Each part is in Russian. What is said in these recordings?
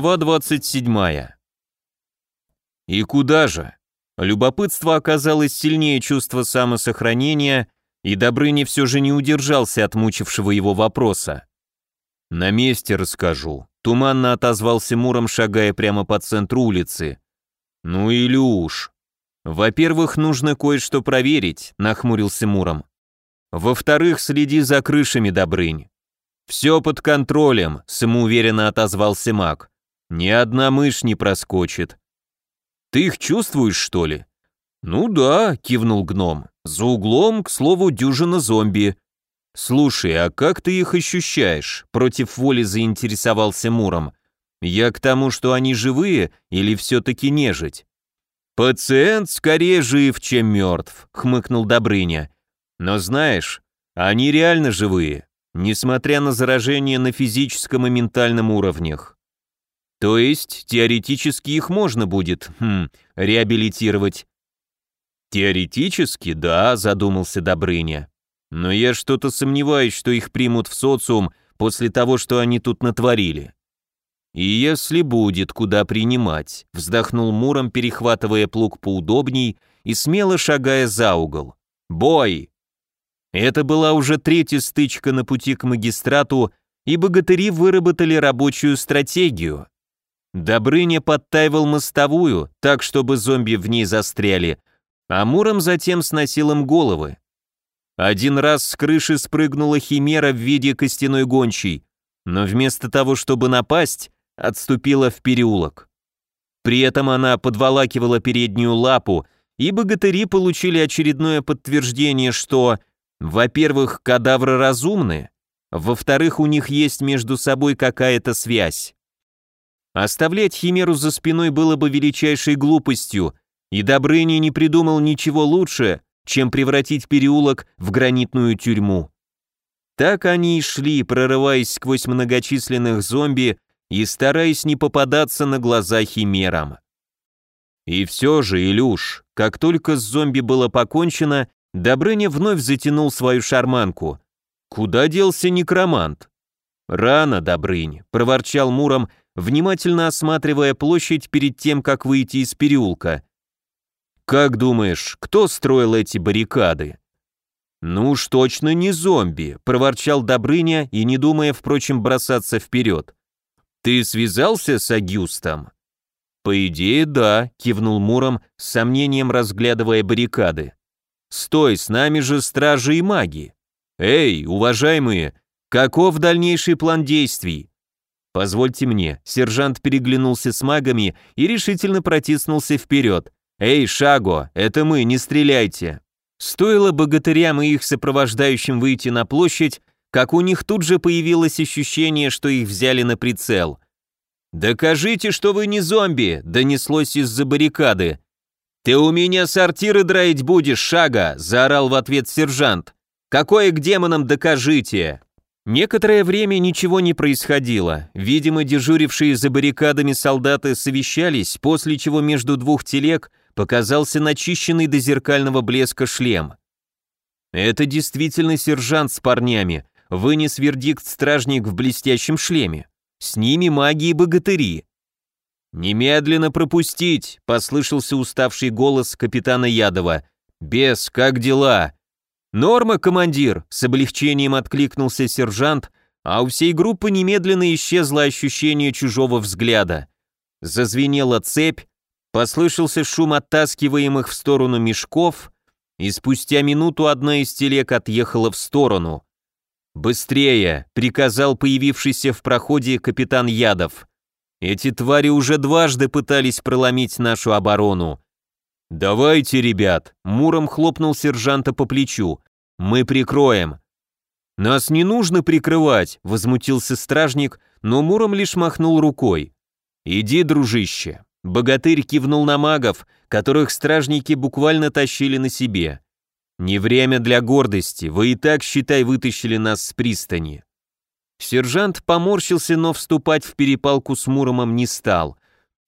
Глава 27. И куда же? Любопытство оказалось сильнее чувства самосохранения, и Добрыня все же не удержался от мучившего его вопроса. «На месте расскажу», — туманно отозвался Муром, шагая прямо по центру улицы. «Ну, Илюш, во-первых, нужно кое-что проверить», — нахмурился Муром. «Во-вторых, следи за крышами, Добрынь. «Все под контролем», — самоуверенно отозвался маг. «Ни одна мышь не проскочит». «Ты их чувствуешь, что ли?» «Ну да», — кивнул гном. «За углом, к слову, дюжина зомби». «Слушай, а как ты их ощущаешь?» — против воли заинтересовался Муром. «Я к тому, что они живые или все-таки нежить?» «Пациент скорее жив, чем мертв», — хмыкнул Добрыня. «Но знаешь, они реально живые несмотря на заражение на физическом и ментальном уровнях. То есть, теоретически их можно будет, хм, реабилитировать. Теоретически, да, задумался Добрыня. Но я что-то сомневаюсь, что их примут в социум после того, что они тут натворили. И если будет куда принимать, вздохнул Муром, перехватывая плуг поудобней и смело шагая за угол. Бой! Это была уже третья стычка на пути к магистрату, и богатыри выработали рабочую стратегию. Добрыня подтаивал мостовую, так, чтобы зомби в ней застряли, а Муром затем сносил им головы. Один раз с крыши спрыгнула химера в виде костяной гончей, но вместо того, чтобы напасть, отступила в переулок. При этом она подволакивала переднюю лапу, и богатыри получили очередное подтверждение, что во-первых, кадавры разумны, во-вторых, у них есть между собой какая-то связь. Оставлять Химеру за спиной было бы величайшей глупостью, и Добрыня не придумал ничего лучше, чем превратить переулок в гранитную тюрьму. Так они и шли, прорываясь сквозь многочисленных зомби и стараясь не попадаться на глаза химерам. И все же, Илюш, как только с зомби было покончено, Добрыня вновь затянул свою шарманку. Куда делся некромант? Рано, Добрынь, проворчал Муром, внимательно осматривая площадь перед тем, как выйти из переулка. Как думаешь, кто строил эти баррикады? Ну уж точно не зомби, проворчал Добрыня и не думая, впрочем, бросаться вперед. Ты связался с Агюстом? По идее, да, кивнул Муром, с сомнением разглядывая баррикады. Стой, с нами же стражи и маги. Эй, уважаемые, каков дальнейший план действий? Позвольте мне, сержант переглянулся с магами и решительно протиснулся вперед. Эй, Шаго, это мы, не стреляйте. Стоило богатырям и их сопровождающим выйти на площадь, как у них тут же появилось ощущение, что их взяли на прицел. «Докажите, что вы не зомби!» — донеслось из-за баррикады. «Ты у меня сортиры драить будешь, шага!» – заорал в ответ сержант. «Какое к демонам докажите!» Некоторое время ничего не происходило. Видимо, дежурившие за баррикадами солдаты совещались, после чего между двух телег показался начищенный до зеркального блеска шлем. Это действительно сержант с парнями, вынес вердикт стражник в блестящем шлеме. С ними маги и богатыри. «Немедленно пропустить!» — послышался уставший голос капитана Ядова. «Бес, как дела?» «Норма, командир!» — с облегчением откликнулся сержант, а у всей группы немедленно исчезло ощущение чужого взгляда. Зазвенела цепь, послышался шум оттаскиваемых в сторону мешков, и спустя минуту одна из телег отъехала в сторону. «Быстрее!» — приказал появившийся в проходе капитан Ядов. Эти твари уже дважды пытались проломить нашу оборону. «Давайте, ребят!» — Муром хлопнул сержанта по плечу. «Мы прикроем!» «Нас не нужно прикрывать!» — возмутился стражник, но Муром лишь махнул рукой. «Иди, дружище!» Богатырь кивнул на магов, которых стражники буквально тащили на себе. «Не время для гордости, вы и так, считай, вытащили нас с пристани. Сержант поморщился, но вступать в перепалку с Муромом не стал.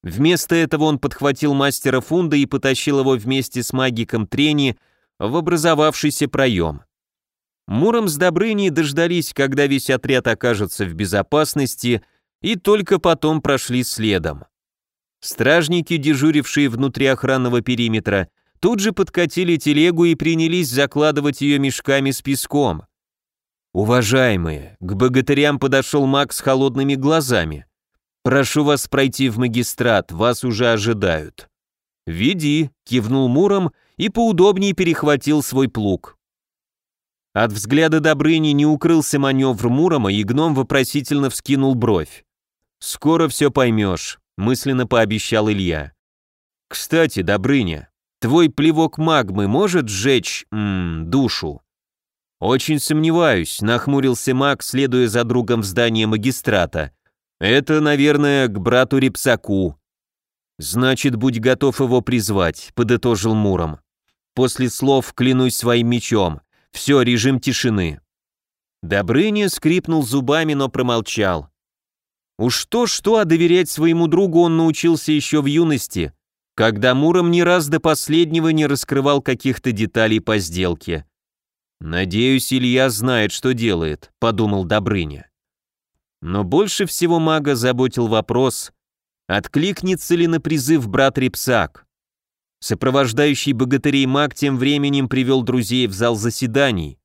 Вместо этого он подхватил мастера фунда и потащил его вместе с магиком Трени в образовавшийся проем. Муром с Добрыней дождались, когда весь отряд окажется в безопасности, и только потом прошли следом. Стражники, дежурившие внутри охранного периметра, тут же подкатили телегу и принялись закладывать ее мешками с песком. «Уважаемые», — к богатырям подошел маг с холодными глазами. «Прошу вас пройти в магистрат, вас уже ожидают». «Веди», — кивнул Муром и поудобнее перехватил свой плуг. От взгляда Добрыни не укрылся маневр Мурома, и гном вопросительно вскинул бровь. «Скоро все поймешь», — мысленно пообещал Илья. «Кстати, Добрыня, твой плевок магмы может сжечь, м -м, душу?» «Очень сомневаюсь», — нахмурился маг, следуя за другом в здание магистрата. «Это, наверное, к брату Репсаку». «Значит, будь готов его призвать», — подытожил Муром. «После слов клянусь своим мечом. Все, режим тишины». Добрыня скрипнул зубами, но промолчал. Уж то-что, а доверять своему другу он научился еще в юности, когда Муром ни раз до последнего не раскрывал каких-то деталей по сделке. «Надеюсь, Илья знает, что делает», — подумал Добрыня. Но больше всего мага заботил вопрос, откликнется ли на призыв брат Репсак. Сопровождающий богатырей маг тем временем привел друзей в зал заседаний.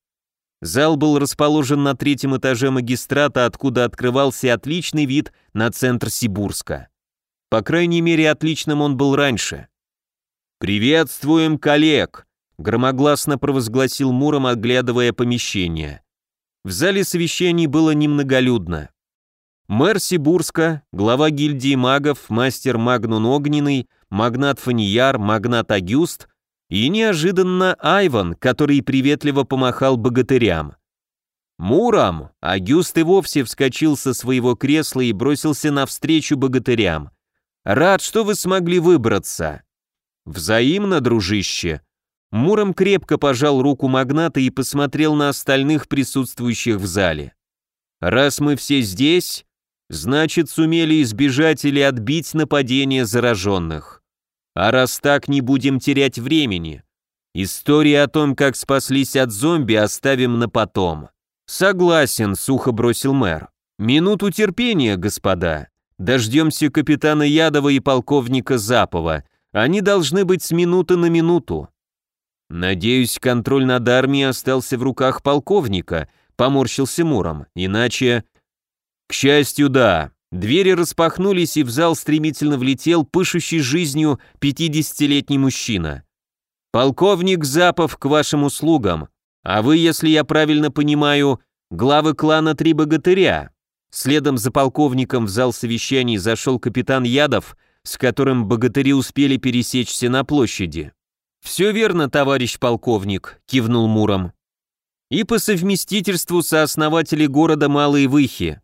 Зал был расположен на третьем этаже магистрата, откуда открывался отличный вид на центр Сибурска. По крайней мере, отличным он был раньше. «Приветствуем коллег!» громогласно провозгласил Муром, оглядывая помещение. В зале совещаний было немноголюдно. Мэр Сибурска, глава гильдии магов, мастер Магнун Огненный, магнат Фанияр, магнат Агюст и неожиданно Айван, который приветливо помахал богатырям. «Муром!» Агюст и вовсе вскочил со своего кресла и бросился навстречу богатырям. «Рад, что вы смогли выбраться!» «Взаимно, дружище!» Муром крепко пожал руку магната и посмотрел на остальных присутствующих в зале. «Раз мы все здесь, значит, сумели избежать или отбить нападение зараженных. А раз так, не будем терять времени. История о том, как спаслись от зомби, оставим на потом». «Согласен», — сухо бросил мэр. «Минуту терпения, господа. Дождемся капитана Ядова и полковника Запова. Они должны быть с минуты на минуту. «Надеюсь, контроль над армией остался в руках полковника», — поморщился Муром, «иначе...» «К счастью, да». Двери распахнулись, и в зал стремительно влетел пышущий жизнью пятидесятилетний мужчина. «Полковник Запов к вашим услугам, а вы, если я правильно понимаю, главы клана Три Богатыря». Следом за полковником в зал совещаний зашел капитан Ядов, с которым богатыри успели пересечься на площади. «Все верно, товарищ полковник», — кивнул Муром. «И по совместительству сооснователи города Малые Выхи».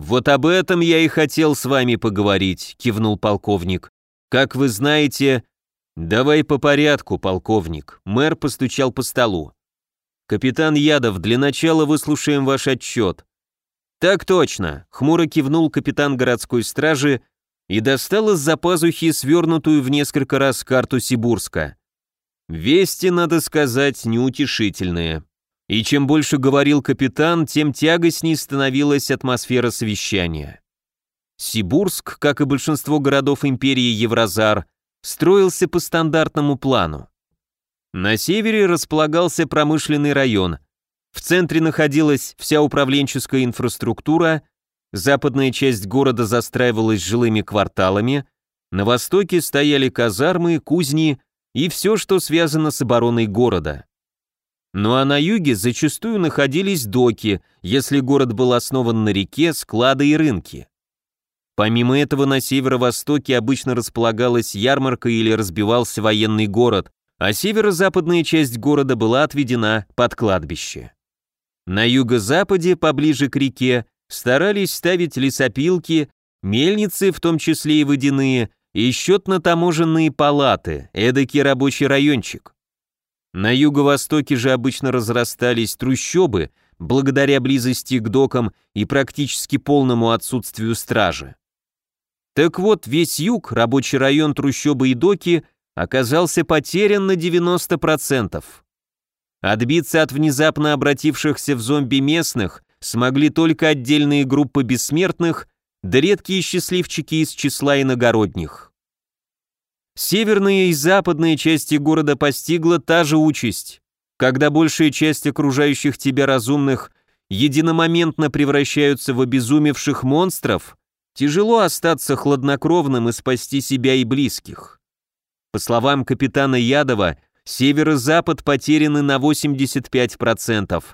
«Вот об этом я и хотел с вами поговорить», — кивнул полковник. «Как вы знаете...» «Давай по порядку, полковник», — мэр постучал по столу. «Капитан Ядов, для начала выслушаем ваш отчет». «Так точно», — хмуро кивнул капитан городской стражи и достал из-за пазухи свернутую в несколько раз карту Сибурска. Вести, надо сказать, неутешительные. И чем больше говорил капитан, тем тягостней становилась атмосфера совещания. Сибурск, как и большинство городов империи Евразар, строился по стандартному плану. На севере располагался промышленный район. В центре находилась вся управленческая инфраструктура, западная часть города застраивалась жилыми кварталами, на востоке стояли казармы, кузни и все, что связано с обороной города. Ну а на юге зачастую находились доки, если город был основан на реке, склады и рынки. Помимо этого на северо-востоке обычно располагалась ярмарка или разбивался военный город, а северо-западная часть города была отведена под кладбище. На юго-западе, поближе к реке, старались ставить лесопилки, мельницы, в том числе и водяные, и счетно-таможенные палаты, эдакий рабочий райончик. На юго-востоке же обычно разрастались трущобы, благодаря близости к докам и практически полному отсутствию стражи. Так вот, весь юг, рабочий район, трущобы и доки, оказался потерян на 90%. Отбиться от внезапно обратившихся в зомби местных смогли только отдельные группы бессмертных да редкие счастливчики из числа иногородних. Северная и западная части города постигла та же участь, когда большая часть окружающих тебя разумных единомоментно превращаются в обезумевших монстров, тяжело остаться хладнокровным и спасти себя и близких. По словам капитана Ядова, северо-запад потеряны на 85%,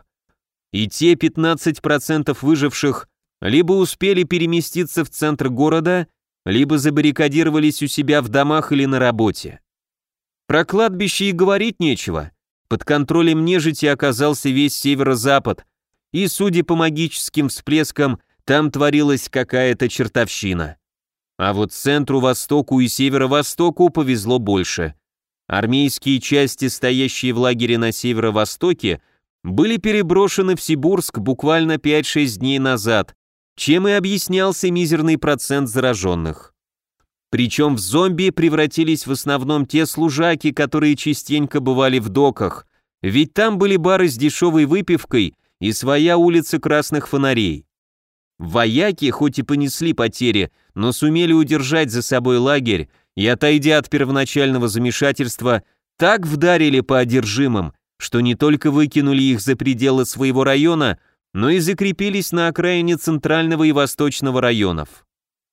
и те 15% выживших либо успели переместиться в центр города, либо забаррикадировались у себя в домах или на работе. Про кладбище и говорить нечего. Под контролем нежити оказался весь северо-запад, и, судя по магическим всплескам, там творилась какая-то чертовщина. А вот центру, востоку и северо-востоку повезло больше. Армейские части, стоящие в лагере на северо-востоке, были переброшены в Сибурск буквально 5-6 дней назад, чем и объяснялся мизерный процент зараженных. Причем в зомби превратились в основном те служаки, которые частенько бывали в доках, ведь там были бары с дешевой выпивкой и своя улица красных фонарей. Вояки хоть и понесли потери, но сумели удержать за собой лагерь и, отойдя от первоначального замешательства, так вдарили по одержимым, что не только выкинули их за пределы своего района, но и закрепились на окраине центрального и восточного районов.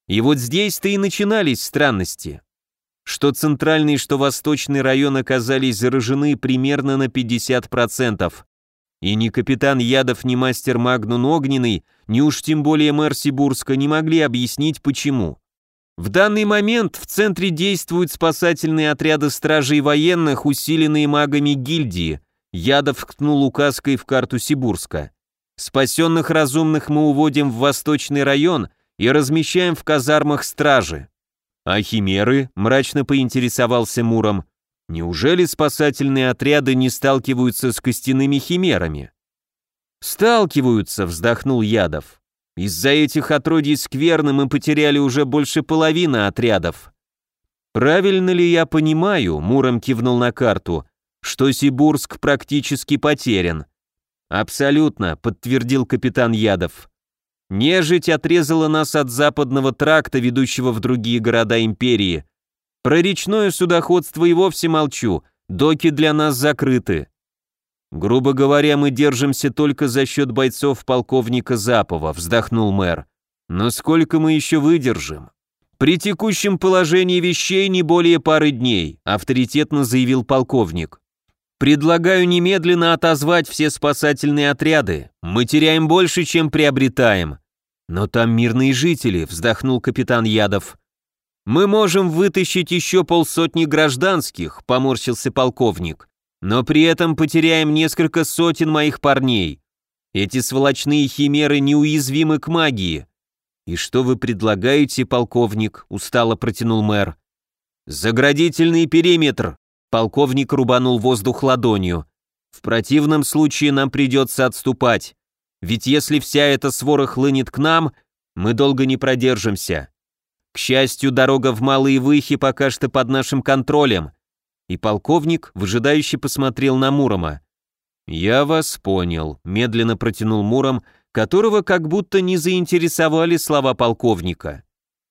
И вот здесь-то и начинались странности. Что центральный, что восточный район оказались заражены примерно на 50%. И ни капитан Ядов, ни мастер Магнун Огненный, ни уж тем более мэр Сибурска не могли объяснить почему. В данный момент в центре действуют спасательные отряды стражей военных, усиленные магами гильдии. Ядов ткнул указкой в карту Сибурска. Спасенных разумных мы уводим в восточный район и размещаем в казармах стражи. А химеры, мрачно поинтересовался Муром, неужели спасательные отряды не сталкиваются с костяными химерами? Сталкиваются, вздохнул Ядов. Из-за этих отродий скверны мы потеряли уже больше половины отрядов. Правильно ли я понимаю, Муром кивнул на карту, что Сибурск практически потерян? «Абсолютно», — подтвердил капитан Ядов. «Нежить отрезала нас от западного тракта, ведущего в другие города империи. Про речное судоходство и вовсе молчу, доки для нас закрыты. Грубо говоря, мы держимся только за счет бойцов полковника Запова», — вздохнул мэр. «Но сколько мы еще выдержим?» «При текущем положении вещей не более пары дней», — авторитетно заявил полковник. Предлагаю немедленно отозвать все спасательные отряды. Мы теряем больше, чем приобретаем. Но там мирные жители, вздохнул капитан Ядов. Мы можем вытащить еще полсотни гражданских, поморщился полковник. Но при этом потеряем несколько сотен моих парней. Эти сволочные химеры неуязвимы к магии. И что вы предлагаете, полковник? устало протянул мэр. Заградительный периметр, Полковник рубанул воздух ладонью. В противном случае нам придется отступать. Ведь если вся эта свора хлынет к нам, мы долго не продержимся. К счастью, дорога в Малые Выхи пока что под нашим контролем. И полковник выжидающе посмотрел на Мурома. «Я вас понял», — медленно протянул Муром, которого как будто не заинтересовали слова полковника.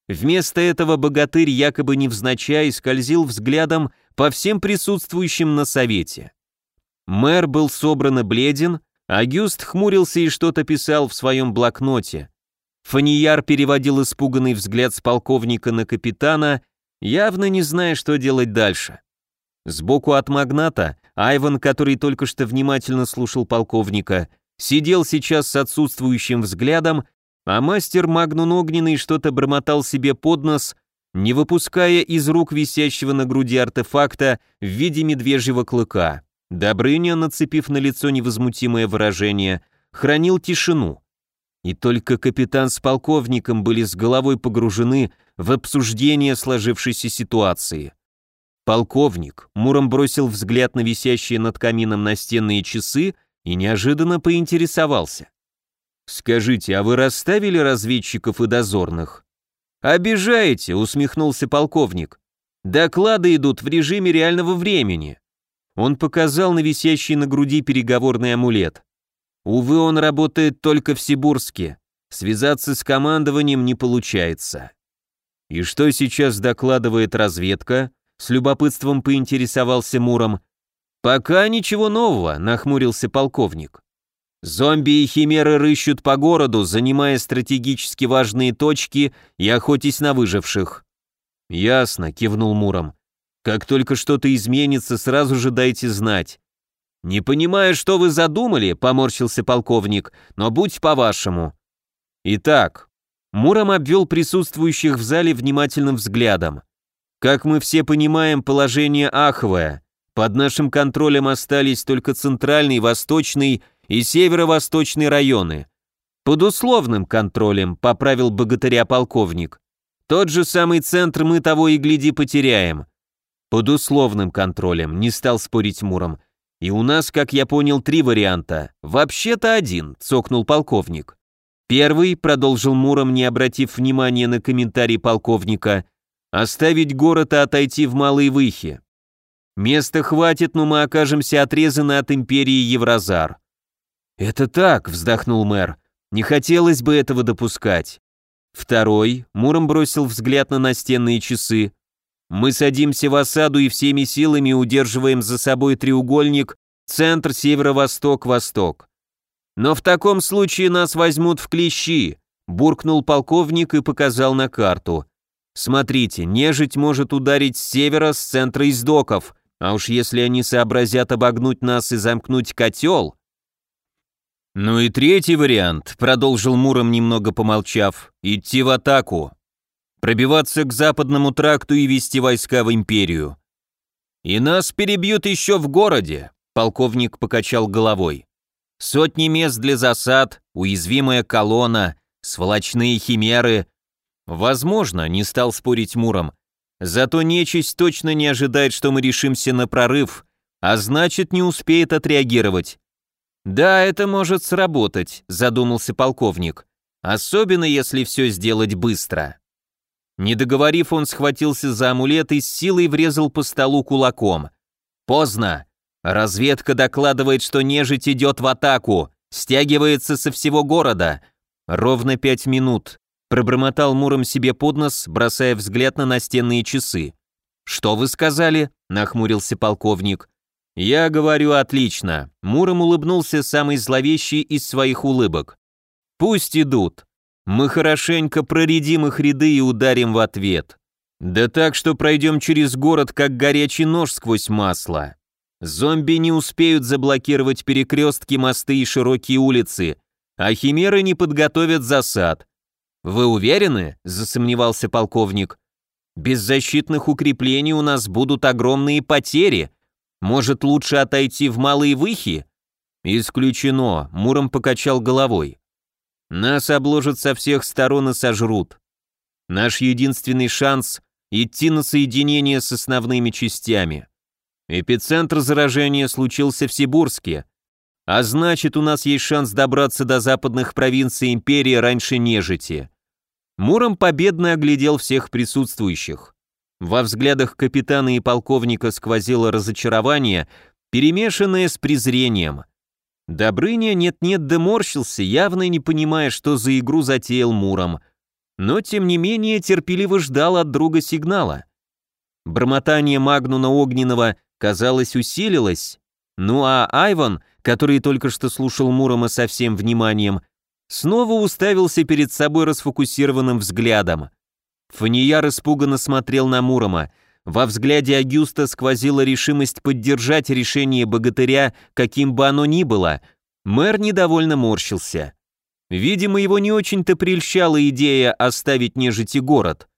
Вместо этого богатырь якобы невзначай скользил взглядом по всем присутствующим на совете. Мэр был собран и бледен, а Гюст хмурился и что-то писал в своем блокноте. Фанияр переводил испуганный взгляд с полковника на капитана, явно не зная, что делать дальше. Сбоку от магната Айван, который только что внимательно слушал полковника, сидел сейчас с отсутствующим взглядом, а мастер Магнун Огненный что-то бормотал себе под нос, не выпуская из рук висящего на груди артефакта в виде медвежьего клыка. Добрыня, нацепив на лицо невозмутимое выражение, хранил тишину. И только капитан с полковником были с головой погружены в обсуждение сложившейся ситуации. Полковник Муром бросил взгляд на висящие над камином настенные часы и неожиданно поинтересовался. «Скажите, а вы расставили разведчиков и дозорных?» «Обижаете», — усмехнулся полковник. «Доклады идут в режиме реального времени». Он показал на висящий на груди переговорный амулет. Увы, он работает только в Сибурске. Связаться с командованием не получается. И что сейчас докладывает разведка? С любопытством поинтересовался Муром. Пока ничего нового, нахмурился полковник. Зомби и химеры рыщут по городу, занимая стратегически важные точки и охотясь на выживших. Ясно, кивнул Муром. Как только что-то изменится, сразу же дайте знать. Не понимаю, что вы задумали, поморщился полковник, но будь по-вашему. Итак, Муром обвел присутствующих в зале внимательным взглядом. Как мы все понимаем, положение аховое. Под нашим контролем остались только центральный, восточный и северо-восточный районы. Под условным контролем, поправил богатыря полковник. Тот же самый центр мы того и гляди потеряем. Под условным контролем, не стал спорить Муром. И у нас, как я понял, три варианта. Вообще-то один, цокнул полковник. Первый, продолжил Муром, не обратив внимания на комментарий полковника, оставить город и отойти в Малые Выхи. Места хватит, но мы окажемся отрезаны от империи Евразар. Это так, вздохнул мэр. Не хотелось бы этого допускать. Второй, Муром бросил взгляд на настенные часы. Мы садимся в осаду и всеми силами удерживаем за собой треугольник центр северо-восток-восток. Но в таком случае нас возьмут в клещи, буркнул полковник и показал на карту. Смотрите, нежить может ударить с севера, с центра из доков, а уж если они сообразят обогнуть нас и замкнуть котел... Ну и третий вариант, продолжил Муром немного помолчав, идти в атаку. Пробиваться к западному тракту и вести войска в империю. И нас перебьют еще в городе, полковник покачал головой. Сотни мест для засад, уязвимая колонна, сволочные химеры. Возможно, не стал спорить Муром. Зато нечисть точно не ожидает, что мы решимся на прорыв, а значит не успеет отреагировать. Да, это может сработать, задумался полковник. Особенно если все сделать быстро. Не договорив, он схватился за амулет и с силой врезал по столу кулаком. Поздно. Разведка докладывает, что нежить идет в атаку, стягивается со всего города. Ровно пять минут. Пробормотал Муром себе под нос, бросая взгляд на настенные часы. «Что вы сказали?» – нахмурился полковник. «Я говорю отлично». Муром улыбнулся самый зловещий из своих улыбок. «Пусть идут. Мы хорошенько проредим их ряды и ударим в ответ. Да так, что пройдем через город, как горячий нож сквозь масло. Зомби не успеют заблокировать перекрестки, мосты и широкие улицы, а химеры не подготовят засад. Вы уверены? засомневался полковник. Без защитных укреплений у нас будут огромные потери. Может, лучше отойти в малые выхи? Исключено, Муром покачал головой. Нас обложат со всех сторон и сожрут. Наш единственный шанс — идти на соединение с основными частями. Эпицентр заражения случился в Сибурске, а значит, у нас есть шанс добраться до западных провинций империи раньше нежити. Муром победно оглядел всех присутствующих. Во взглядах капитана и полковника сквозило разочарование, перемешанное с презрением. Добрыня нет-нет доморщился, явно не понимая, что за игру затеял Муром, но тем не менее терпеливо ждал от друга сигнала. Бормотание Магнуна Огненного казалось, усилилось. Ну а Айван, который только что слушал Мурома со всем вниманием, снова уставился перед собой расфокусированным взглядом. Фанияр испуганно смотрел на Мурома. Во взгляде Агюста сквозила решимость поддержать решение богатыря, каким бы оно ни было. Мэр недовольно морщился. Видимо, его не очень-то прельщала идея оставить нежити город.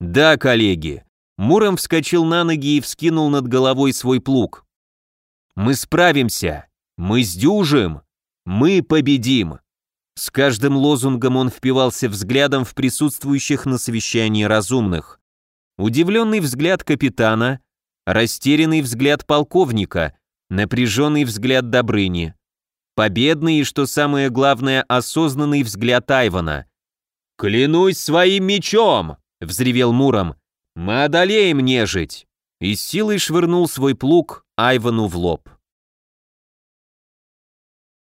«Да, коллеги, Муром вскочил на ноги и вскинул над головой свой плуг. «Мы справимся! Мы сдюжим! Мы победим!» С каждым лозунгом он впивался взглядом в присутствующих на совещании разумных. Удивленный взгляд капитана, растерянный взгляд полковника, напряженный взгляд Добрыни, победный и, что самое главное, осознанный взгляд Айвана. «Клянусь своим мечом!» — взревел Муром. «Мы одолеем нежить!» И силой швырнул свой плуг Айвану в лоб.